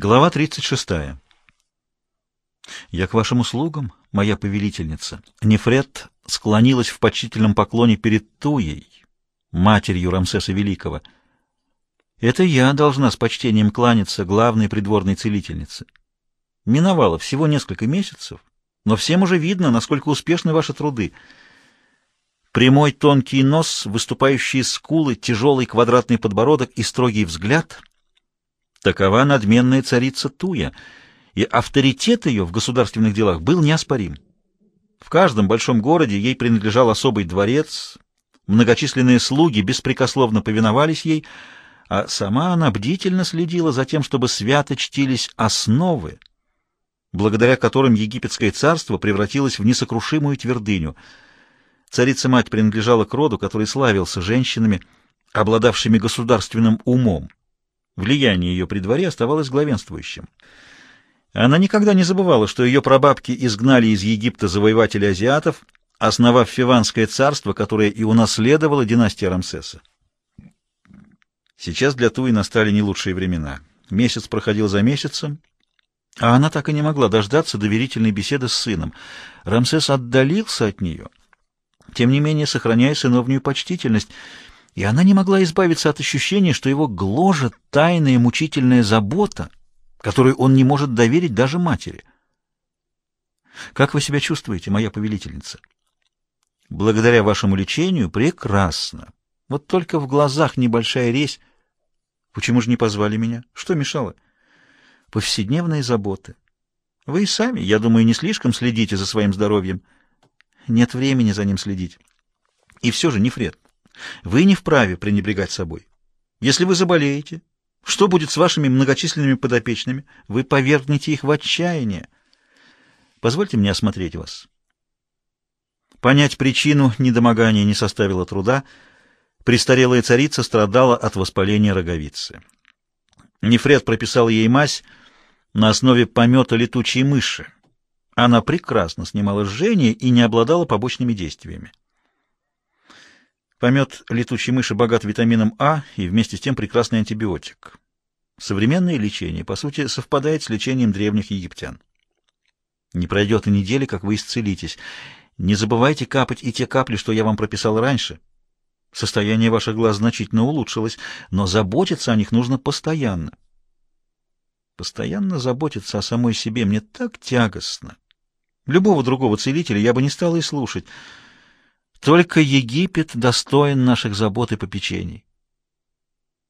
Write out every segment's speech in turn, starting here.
Глава 36. «Я к вашим услугам, моя повелительница». Нефред склонилась в почтительном поклоне перед Туей, матерью Рамсеса Великого. «Это я должна с почтением кланяться главной придворной целительнице. Миновало всего несколько месяцев, но всем уже видно, насколько успешны ваши труды. Прямой тонкий нос, выступающие скулы, тяжелый квадратный подбородок и строгий взгляд — Такова надменная царица Туя, и авторитет ее в государственных делах был неоспорим. В каждом большом городе ей принадлежал особый дворец, многочисленные слуги беспрекословно повиновались ей, а сама она бдительно следила за тем, чтобы свято чтились основы, благодаря которым египетское царство превратилось в несокрушимую твердыню. Царица-мать принадлежала к роду, который славился женщинами, обладавшими государственным умом. Влияние ее при дворе оставалось главенствующим. Она никогда не забывала, что ее прабабки изгнали из Египта завоевателей азиатов, основав Фиванское царство, которое и унаследовала династия Рамсеса. Сейчас для Туи настали не лучшие времена. Месяц проходил за месяцем, а она так и не могла дождаться доверительной беседы с сыном. Рамсес отдалился от нее, тем не менее сохраняя сыновнюю почтительность — и она не могла избавиться от ощущения, что его гложет тайная мучительная забота, которую он не может доверить даже матери. «Как вы себя чувствуете, моя повелительница?» «Благодаря вашему лечению прекрасно. Вот только в глазах небольшая резь. Почему же не позвали меня? Что мешало?» «Повседневные заботы. Вы и сами, я думаю, не слишком следите за своим здоровьем. Нет времени за ним следить. И все же, Нефред, вы не вправе пренебрегать собой. Если вы заболеете, что будет с вашими многочисленными подопечными? Вы повергнете их в отчаяние. Позвольте мне осмотреть вас. Понять причину недомогания не составило труда. Престарелая царица страдала от воспаления роговицы. Нефред прописал ей мазь на основе помета летучей мыши. Она прекрасно снимала жжение и не обладала побочными действиями. Помет летучей мыши богат витамином А и вместе с тем прекрасный антибиотик. Современное лечение, по сути, совпадает с лечением древних египтян. Не пройдет и недели, как вы исцелитесь. Не забывайте капать и те капли, что я вам прописал раньше. Состояние ваших глаз значительно улучшилось, но заботиться о них нужно постоянно. Постоянно заботиться о самой себе мне так тягостно. Любого другого целителя я бы не стала и слушать. Только Египет достоин наших забот и попечений.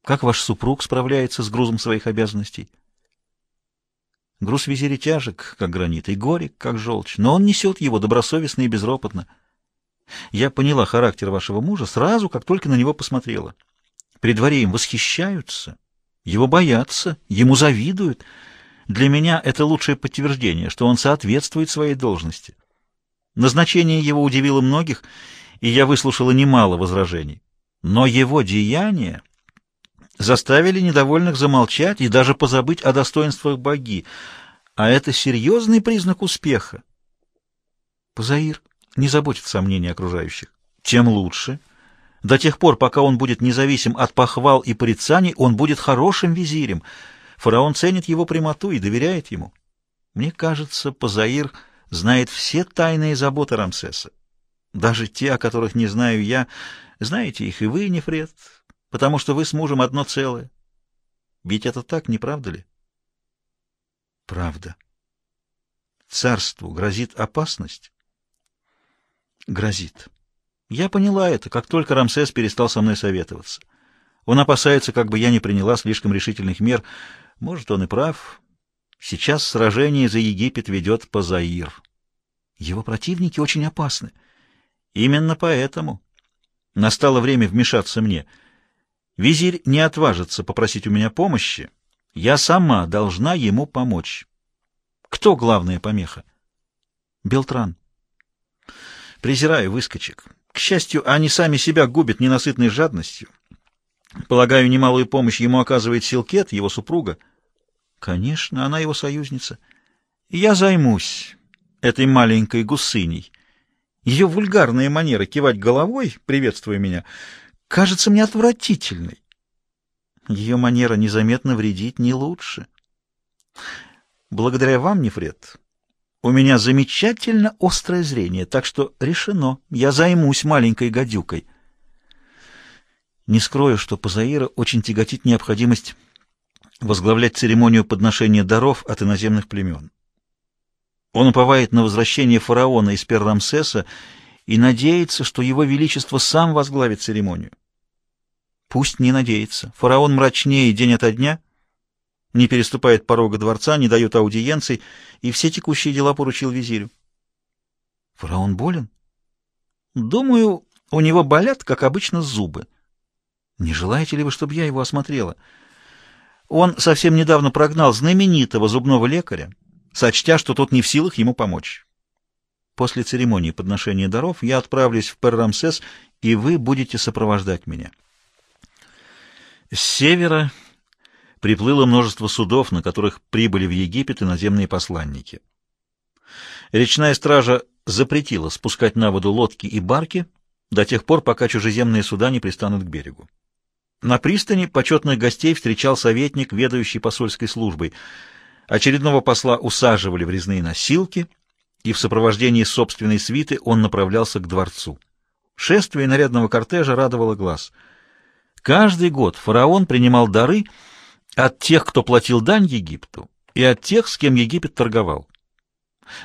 Как ваш супруг справляется с грузом своих обязанностей? Груз визиря тяжек, как гранит, и горек, как желчь, но он несет его добросовестно и безропотно. Я поняла характер вашего мужа сразу, как только на него посмотрела. При дворе им восхищаются, его боятся, ему завидуют. Для меня это лучшее подтверждение, что он соответствует своей должности. Назначение его удивило многих — и я выслушала немало возражений. Но его деяния заставили недовольных замолчать и даже позабыть о достоинствах боги, а это серьезный признак успеха. Позаир не заботится о мнении окружающих. Тем лучше. До тех пор, пока он будет независим от похвал и порицаний, он будет хорошим визирем. Фараон ценит его прямоту и доверяет ему. Мне кажется, Позаир знает все тайные заботы Рамсеса. Даже те, о которых не знаю я, знаете их и вы, Нефред, потому что вы с мужем одно целое. Ведь это так, не правда ли? Правда. Царству грозит опасность? Грозит. Я поняла это, как только Рамсес перестал со мной советоваться. Он опасается, как бы я не приняла слишком решительных мер. Может, он и прав. Сейчас сражение за Египет ведет Пазаир. Его противники очень опасны. Именно поэтому настало время вмешаться мне. Визирь не отважится попросить у меня помощи. Я сама должна ему помочь. Кто главная помеха? Белтран. Презираю выскочек. К счастью, они сами себя губят ненасытной жадностью. Полагаю, немалую помощь ему оказывает Силкет, его супруга. Конечно, она его союзница. Я займусь этой маленькой гусыней. Ее вульгарная манера кивать головой, приветствуя меня, кажется мне отвратительной. Ее манера незаметно вредить не лучше. Благодаря вам, Нефред, у меня замечательно острое зрение, так что решено, я займусь маленькой гадюкой. Не скрою, что Пазаира очень тяготит необходимость возглавлять церемонию подношения даров от иноземных племен. Он уповает на возвращение фараона из Перрамсеса и надеется, что его величество сам возглавит церемонию. Пусть не надеется. Фараон мрачнее день ото дня, не переступает порога дворца, не дает аудиенций, и все текущие дела поручил визирю. Фараон болен? Думаю, у него болят, как обычно, зубы. Не желаете ли вы, чтобы я его осмотрела? Он совсем недавно прогнал знаменитого зубного лекаря, сочтя, что тот не в силах ему помочь. После церемонии подношения даров я отправлюсь в Перрамсес, и вы будете сопровождать меня. С севера приплыло множество судов, на которых прибыли в Египет иноземные посланники. Речная стража запретила спускать на воду лодки и барки до тех пор, пока чужеземные суда не пристанут к берегу. На пристани почетных гостей встречал советник, ведающий посольской службой. Очередного посла усаживали в резные носилки, и в сопровождении собственной свиты он направлялся к дворцу. Шествие нарядного кортежа радовало глаз. Каждый год фараон принимал дары от тех, кто платил дань Египту, и от тех, с кем Египет торговал.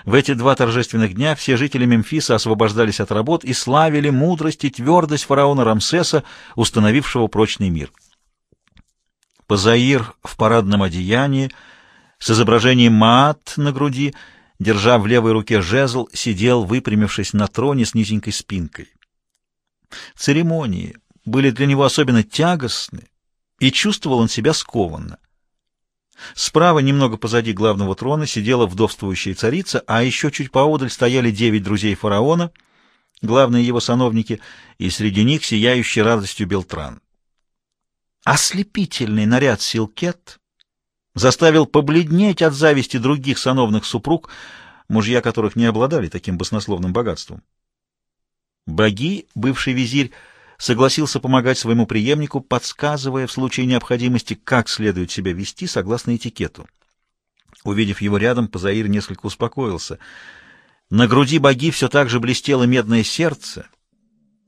В эти два торжественных дня все жители Мемфиса освобождались от работ и славили мудрость и твердость фараона Рамсеса, установившего прочный мир. Пазаир в парадном одеянии, с изображением Маат на груди, держа в левой руке жезл, сидел, выпрямившись на троне с низенькой спинкой. Церемонии были для него особенно тягостны, и чувствовал он себя скованно. Справа, немного позади главного трона, сидела вдовствующая царица, а еще чуть поодаль стояли девять друзей фараона, главные его сановники, и среди них сияющий радостью Белтран. Ослепительный наряд Силкет заставил побледнеть от зависти других сановных супруг, мужья которых не обладали таким баснословным богатством. Боги, бывший визирь, согласился помогать своему преемнику, подсказывая в случае необходимости, как следует себя вести согласно этикету. Увидев его рядом, Пазаир несколько успокоился. На груди боги все так же блестело медное сердце,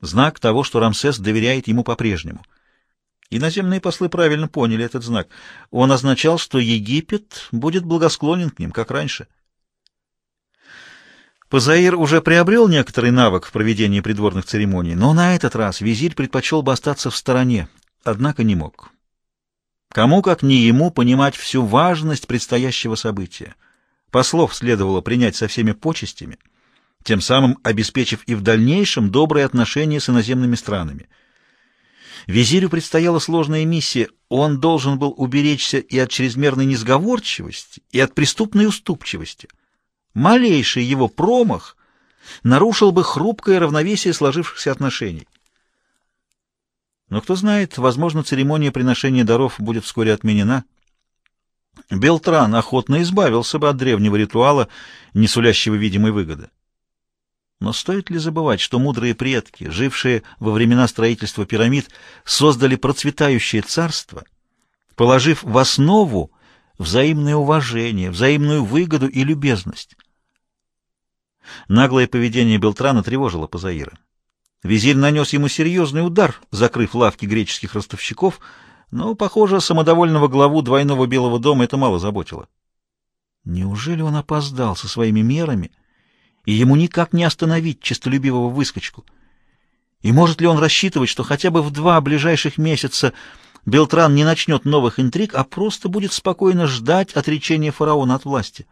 знак того, что Рамсес доверяет ему по-прежнему. Иноземные послы правильно поняли этот знак. Он означал, что Египет будет благосклонен к ним, как раньше. Пазаир уже приобрел некоторый навык в проведении придворных церемоний, но на этот раз визирь предпочел бы остаться в стороне, однако не мог. Кому, как не ему, понимать всю важность предстоящего события. Послов следовало принять со всеми почестями, тем самым обеспечив и в дальнейшем добрые отношения с иноземными странами. Визирю предстояла сложная миссия, он должен был уберечься и от чрезмерной несговорчивости, и от преступной уступчивости — Малейший его промах нарушил бы хрупкое равновесие сложившихся отношений. Но кто знает, возможно, церемония приношения даров будет вскоре отменена. Белтран охотно избавился бы от древнего ритуала, не сулящего видимой выгоды. Но стоит ли забывать, что мудрые предки, жившие во времена строительства пирамид, создали процветающее царство, положив в основу взаимное уважение, взаимную выгоду и любезность? Наглое поведение Белтрана тревожило Пазаира. Визирь нанес ему серьезный удар, закрыв лавки греческих ростовщиков, но, похоже, самодовольного главу двойного Белого дома это мало заботило. Неужели он опоздал со своими мерами, и ему никак не остановить честолюбивого выскочку? И может ли он рассчитывать, что хотя бы в два ближайших месяца Белтран не начнет новых интриг, а просто будет спокойно ждать отречения фараона от власти?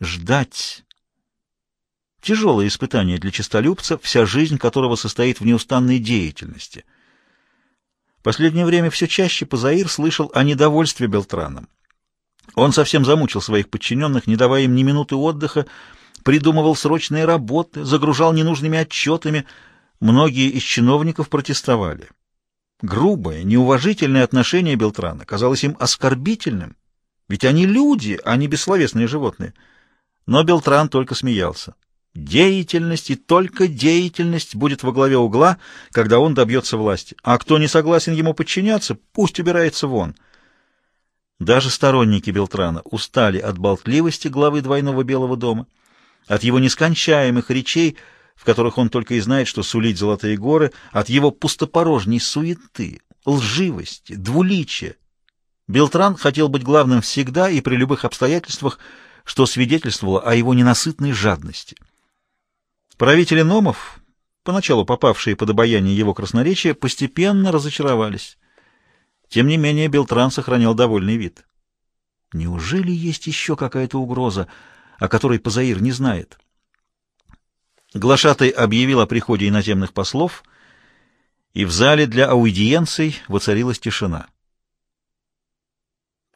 Ждать Тяжелое испытание для честолюбца, вся жизнь которого состоит в неустанной деятельности. Последнее время все чаще Пазаир слышал о недовольстве Белтраном. Он совсем замучил своих подчиненных, не давая им ни минуты отдыха, придумывал срочные работы, загружал ненужными отчетами. Многие из чиновников протестовали. Грубое, неуважительное отношение Белтрана казалось им оскорбительным, ведь они люди, а не бессловесные животные. Но Белтран только смеялся. Деятельность и только деятельность будет во главе угла, когда он добьется власти. А кто не согласен ему подчиняться, пусть убирается вон. Даже сторонники Белтрана устали от болтливости главы двойного Белого дома, от его нескончаемых речей, в которых он только и знает, что сулить золотые горы, от его пустопорожней суеты, лживости, двуличия. Белтран хотел быть главным всегда и при любых обстоятельствах, что свидетельствовало о его ненасытной жадности. Правители Номов, поначалу попавшие под обаяние его красноречия, постепенно разочаровались. Тем не менее Белтран сохранял довольный вид. Неужели есть еще какая-то угроза, о которой Пазаир не знает? Глашатай объявил о приходе иноземных послов, и в зале для аудиенций воцарилась тишина.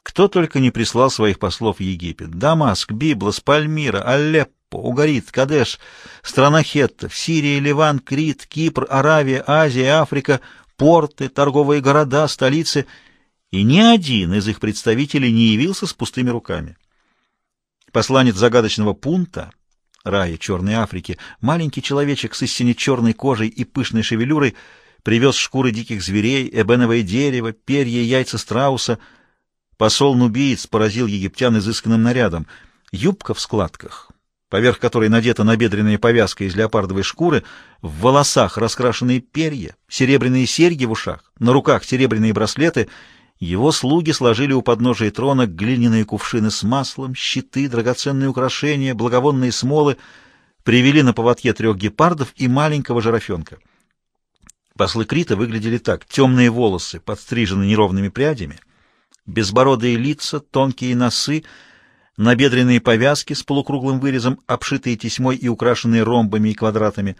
Кто только не прислал своих послов в Египет. Дамаск, Библос, Пальмира, Алеппо, Угарит, Кадеш, страна Хеттов, Сирия, Ливан, Крит, Кипр, Аравия, Азия, Африка, порты, торговые города, столицы, и ни один из их представителей не явился с пустыми руками. Посланец загадочного пункта, рая Черной Африки, маленький человечек с истине черной кожей и пышной шевелюрой, привез шкуры диких зверей, эбеновое дерево, перья и яйца страуса. Посол-нубиец поразил египтян изысканным нарядом. Юбка в складках, поверх которой надета набедренная повязка из леопардовой шкуры, в волосах раскрашенные перья, серебряные серьги в ушах, на руках серебряные браслеты. Его слуги сложили у подножия трона глиняные кувшины с маслом, щиты, драгоценные украшения, благовонные смолы, привели на поводке трех гепардов и маленького жирафенка. Послы Крита выглядели так. Темные волосы, подстрижены неровными прядями, безбородые лица, тонкие носы — набедренные повязки с полукруглым вырезом, обшитые тесьмой и украшенные ромбами и квадратами,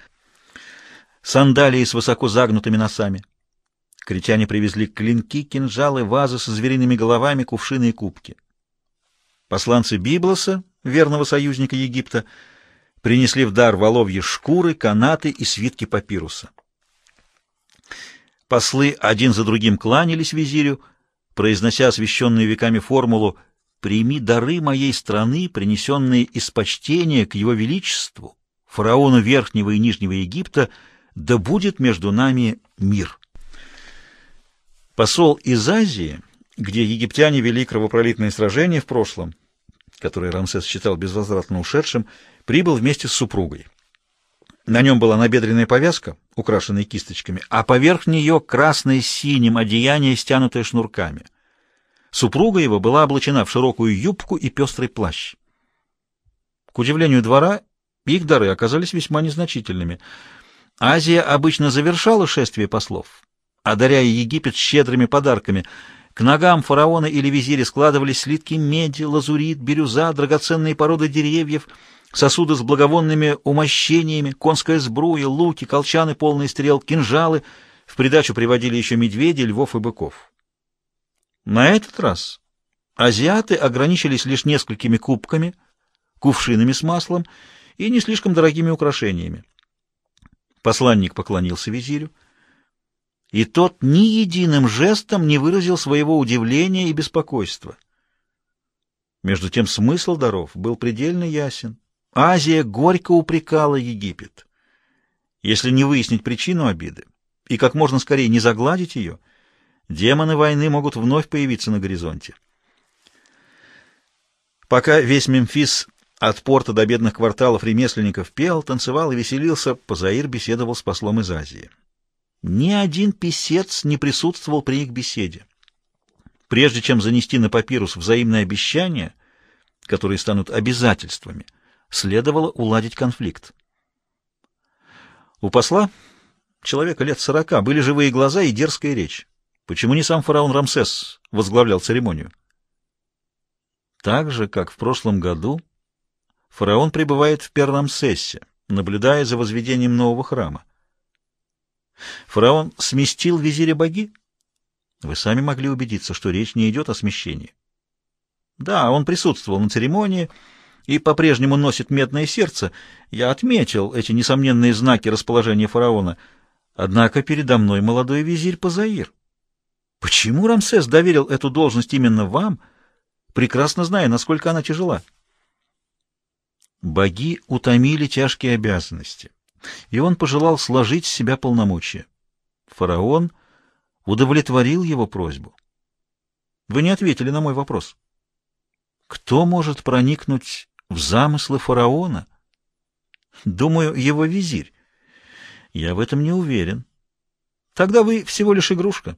сандалии с высоко загнутыми носами. Критяне привезли клинки, кинжалы, вазы со звериными головами, кувшины и кубки. Посланцы Библоса, верного союзника Египта, принесли в дар воловьи шкуры, канаты и свитки папируса. Послы один за другим кланялись визирю, произнося освященную веками формулу прими дары моей страны, принесенные из почтения к его величеству, фараону Верхнего и Нижнего Египта, да будет между нами мир. Посол из Азии, где египтяне вели кровопролитные сражения в прошлом, которое Рамсес считал безвозвратно ушедшим, прибыл вместе с супругой. На нем была набедренная повязка, украшенная кисточками, а поверх нее красное с синим одеяние, стянутое шнурками. Супруга его была облачена в широкую юбку и пестрый плащ. К удивлению двора, их дары оказались весьма незначительными. Азия обычно завершала шествие послов, одаряя Египет щедрыми подарками. К ногам фараона или визиря складывались слитки меди, лазурит, бирюза, драгоценные породы деревьев, сосуды с благовонными умощениями, конская сбруя, луки, колчаны, полные стрел, кинжалы. В придачу приводили еще медведей, львов и быков. На этот раз азиаты ограничились лишь несколькими кубками, кувшинами с маслом и не слишком дорогими украшениями. Посланник поклонился визирю, и тот ни единым жестом не выразил своего удивления и беспокойства. Между тем смысл даров был предельно ясен. Азия горько упрекала Египет. Если не выяснить причину обиды и как можно скорее не загладить ее — демоны войны могут вновь появиться на горизонте. Пока весь Мемфис от порта до бедных кварталов ремесленников пел, танцевал и веселился, Пазаир беседовал с послом из Азии. Ни один писец не присутствовал при их беседе. Прежде чем занести на папирус взаимные обещания, которые станут обязательствами, следовало уладить конфликт. У посла, человека лет сорока, были живые глаза и дерзкая речь. Почему не сам фараон Рамсес возглавлял церемонию? Так же, как в прошлом году, фараон пребывает в Перрамсесе, наблюдая за возведением нового храма. Фараон сместил визиря боги? Вы сами могли убедиться, что речь не идет о смещении. Да, он присутствовал на церемонии и по-прежнему носит медное сердце. Я отметил эти несомненные знаки расположения фараона. Однако передо мной молодой визирь Пазаир. Почему Рамсес доверил эту должность именно вам, прекрасно зная, насколько она тяжела? Боги утомили тяжкие обязанности, и он пожелал сложить с себя полномочия. Фараон удовлетворил его просьбу. Вы не ответили на мой вопрос. Кто может проникнуть в замыслы фараона? Думаю, его визирь. Я в этом не уверен. Тогда вы всего лишь игрушка.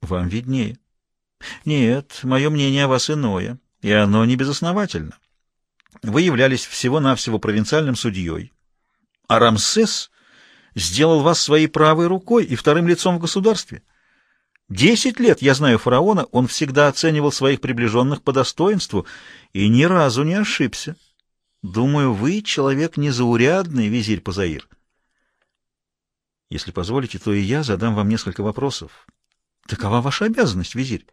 Вам виднее. Нет, мое мнение о вас иное, и оно не безосновательно. Вы являлись всего-навсего провинциальным судьей, а Рамсес сделал вас своей правой рукой и вторым лицом в государстве. Десять лет я знаю фараона, он всегда оценивал своих приближенных по достоинству и ни разу не ошибся. Думаю, вы человек незаурядный, визирь Пазаир. Если позволите, то и я задам вам несколько вопросов. Такова ваша обязанность, визирь.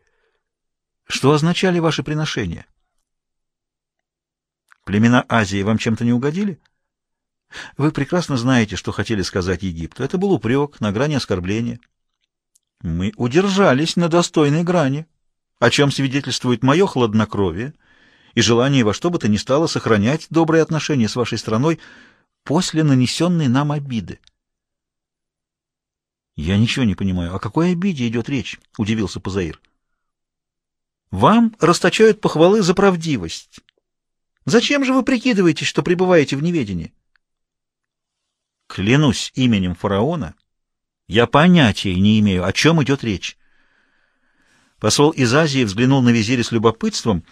Что означали ваши приношения? Племена Азии вам чем-то не угодили? Вы прекрасно знаете, что хотели сказать Египту. Это был упрек на грани оскорбления. Мы удержались на достойной грани, о чем свидетельствует мое хладнокровие и желание во что бы то ни стало сохранять добрые отношения с вашей страной после нанесенной нам обиды. «Я ничего не понимаю. О какой обиде идет речь?» — удивился Пазаир. «Вам расточают похвалы за правдивость. Зачем же вы прикидываетесь, что пребываете в неведении?» «Клянусь именем фараона, я понятия не имею, о чем идет речь». Посол из Азии взглянул на визиря с любопытством,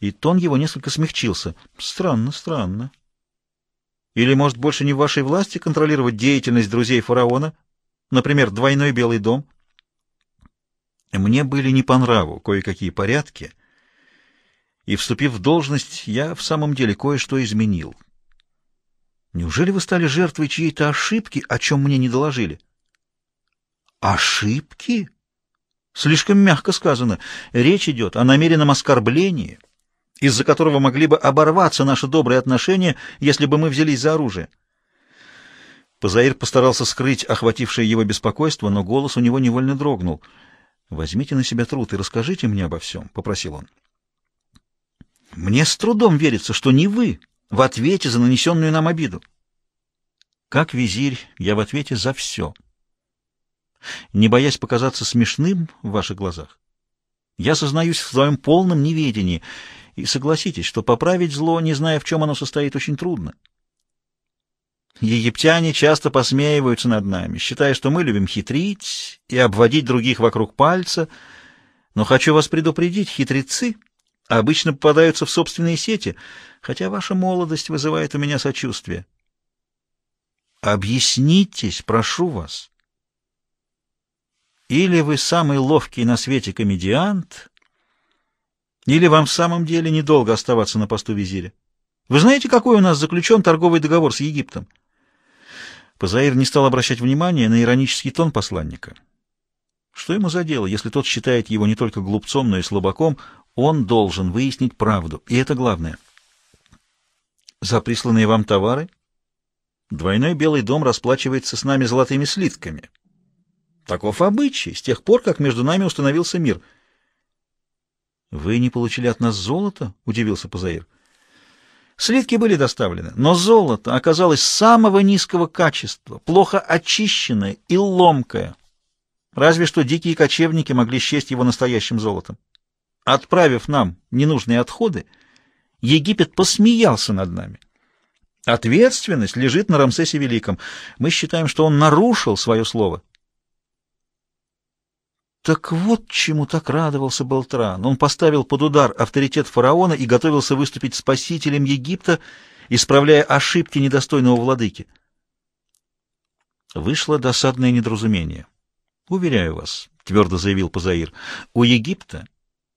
и тон его несколько смягчился. «Странно, странно. Или, может, больше не в вашей власти контролировать деятельность друзей фараона?» Например, двойной белый дом. Мне были не по нраву кое-какие порядки, и, вступив в должность, я в самом деле кое-что изменил. Неужели вы стали жертвой чьей-то ошибки, о чем мне не доложили? Ошибки? Слишком мягко сказано. Речь идет о намеренном оскорблении, из-за которого могли бы оборваться наши добрые отношения, если бы мы взялись за оружие. Позаир постарался скрыть охватившее его беспокойство, но голос у него невольно дрогнул. «Возьмите на себя труд и расскажите мне обо всем», — попросил он. «Мне с трудом верится, что не вы в ответе за нанесенную нам обиду». «Как визирь, я в ответе за все». Не боясь показаться смешным в ваших глазах, я сознаюсь в своем полном неведении, и согласитесь, что поправить зло, не зная, в чем оно состоит, очень трудно. Египтяне часто посмеиваются над нами, считая, что мы любим хитрить и обводить других вокруг пальца. Но хочу вас предупредить, хитрецы обычно попадаются в собственные сети, хотя ваша молодость вызывает у меня сочувствие. Объяснитесь, прошу вас. Или вы самый ловкий на свете комедиант, или вам в самом деле недолго оставаться на посту визиря. Вы знаете, какой у нас заключен торговый договор с Египтом? Пазаир не стал обращать внимания на иронический тон посланника. Что ему за дело, если тот считает его не только глупцом, но и слабаком, он должен выяснить правду, и это главное. За присланные вам товары двойной Белый дом расплачивается с нами золотыми слитками. Таков обычай, с тех пор, как между нами установился мир. — Вы не получили от нас золото? — удивился Пазаир. — Слитки были доставлены, но золото оказалось самого низкого качества, плохо очищенное и ломкое. Разве что дикие кочевники могли счесть его настоящим золотом. Отправив нам ненужные отходы, Египет посмеялся над нами. Ответственность лежит на Рамсесе Великом. Мы считаем, что он нарушил свое слово. Так вот чему так радовался Болтран. Он поставил под удар авторитет фараона и готовился выступить спасителем Египта, исправляя ошибки недостойного владыки. Вышло досадное недоразумение. «Уверяю вас», — твердо заявил Пазаир, — «у Египта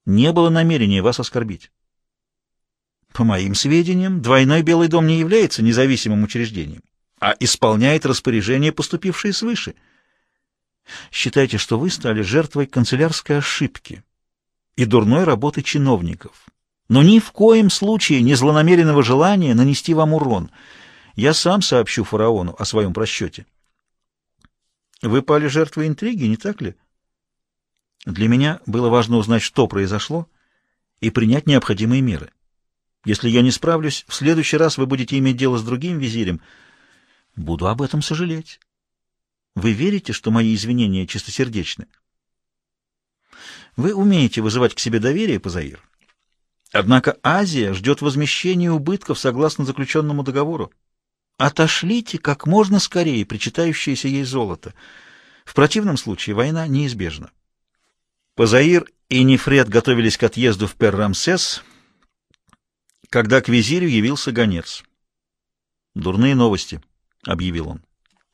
не было намерения вас оскорбить». По моим сведениям, двойной Белый дом не является независимым учреждением, а исполняет распоряжения, поступившие свыше — Считайте, что вы стали жертвой канцелярской ошибки и дурной работы чиновников, но ни в коем случае не злонамеренного желания нанести вам урон. Я сам сообщу фараону о своем просчете. Вы пали жертвой интриги, не так ли? Для меня было важно узнать, что произошло, и принять необходимые меры. Если я не справлюсь, в следующий раз вы будете иметь дело с другим визирем. Буду об этом сожалеть. Вы верите, что мои извинения чистосердечны? Вы умеете вызывать к себе доверие, Пазаир. Однако Азия ждет возмещения убытков согласно заключенному договору. Отошлите как можно скорее причитающееся ей золото. В противном случае война неизбежна. Пазаир и Нефред готовились к отъезду в Пер-Рамсес, когда к визирю явился гонец. «Дурные новости», — объявил он.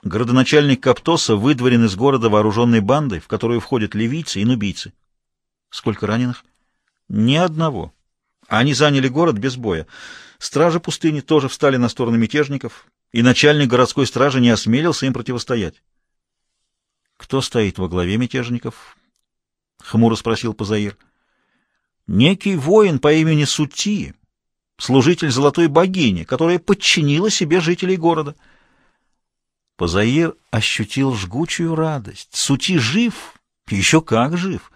Городоначальник Каптоса выдворен из города вооруженной бандой, в которую входят ливийцы и нубийцы. Сколько раненых? Ни одного. Они заняли город без боя. Стражи пустыни тоже встали на сторону мятежников, и начальник городской стражи не осмелился им противостоять. Кто стоит во главе мятежников? Хмуро спросил Пазаир. Некий воин по имени Сути, служитель золотой богини, которая подчинила себе жителей города. Позаир ощутил жгучую радость. Сути жив, еще как жив.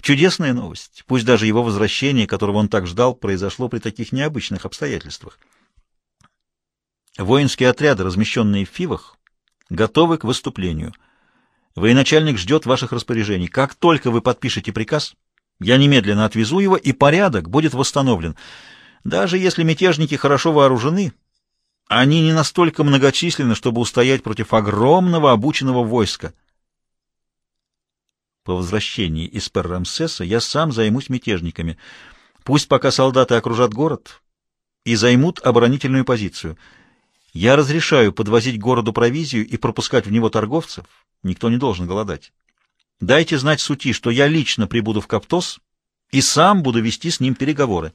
Чудесная новость. Пусть даже его возвращение, которого он так ждал, произошло при таких необычных обстоятельствах. Воинские отряды, размещенные в Фивах, готовы к выступлению. Военачальник ждет ваших распоряжений. Как только вы подпишете приказ, я немедленно отвезу его, и порядок будет восстановлен. Даже если мятежники хорошо вооружены, они не настолько многочисленны, чтобы устоять против огромного обученного войска. По возвращении из Перрамсеса я сам займусь мятежниками. Пусть пока солдаты окружат город и займут оборонительную позицию. Я разрешаю подвозить городу провизию и пропускать в него торговцев. Никто не должен голодать. Дайте знать сути, что я лично прибуду в Каптос и сам буду вести с ним переговоры.